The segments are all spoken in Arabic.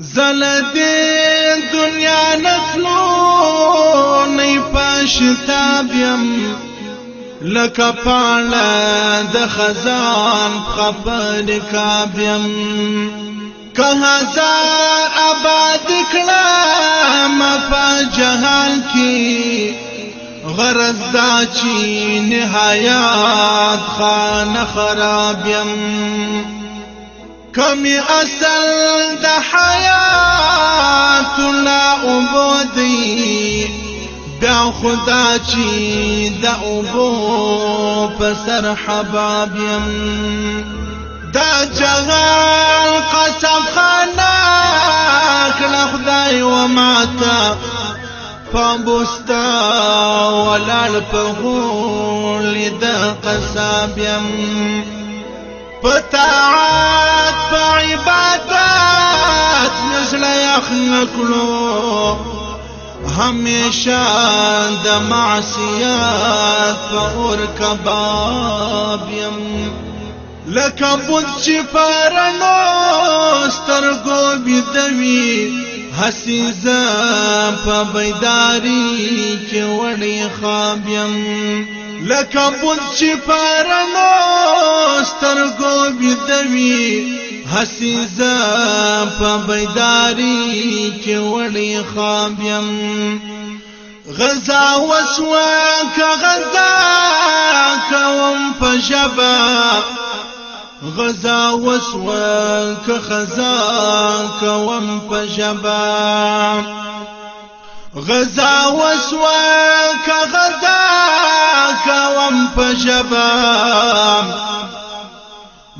زل دې دنیا نتلو نه پښتاب يم لکه پاڼه د خزان خبر کابیم که هزار آباد په جهان کې. غرض دا خان خرابیم. کمی اصل د لا عبودی بیا خدا چی د اوبو پسر حباب یم دا جهان قسم خانا کله خدای و ولال په غول د قصاب یم پتاعات یخنکلو همیشه د معصیت په اور کباب يم لکه بود چې پرنو سترګو بيدوي حسیزه په بیداری کې وړي خواب يم لکه بود چې پرنو سترګو بيدوي حسیزا په بیداری کې وړي خابیم غزا وسوا ک غزا کوم په جبا غزا وسوا ک خزا کوم په جبا غزا وسوا ک غزا کوم په جبا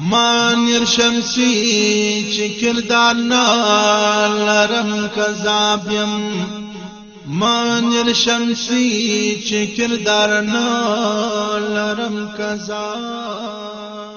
مانر شمسی چکل دانا لرم کذابیم مانر شمسی چکل دارنا لرم کذاب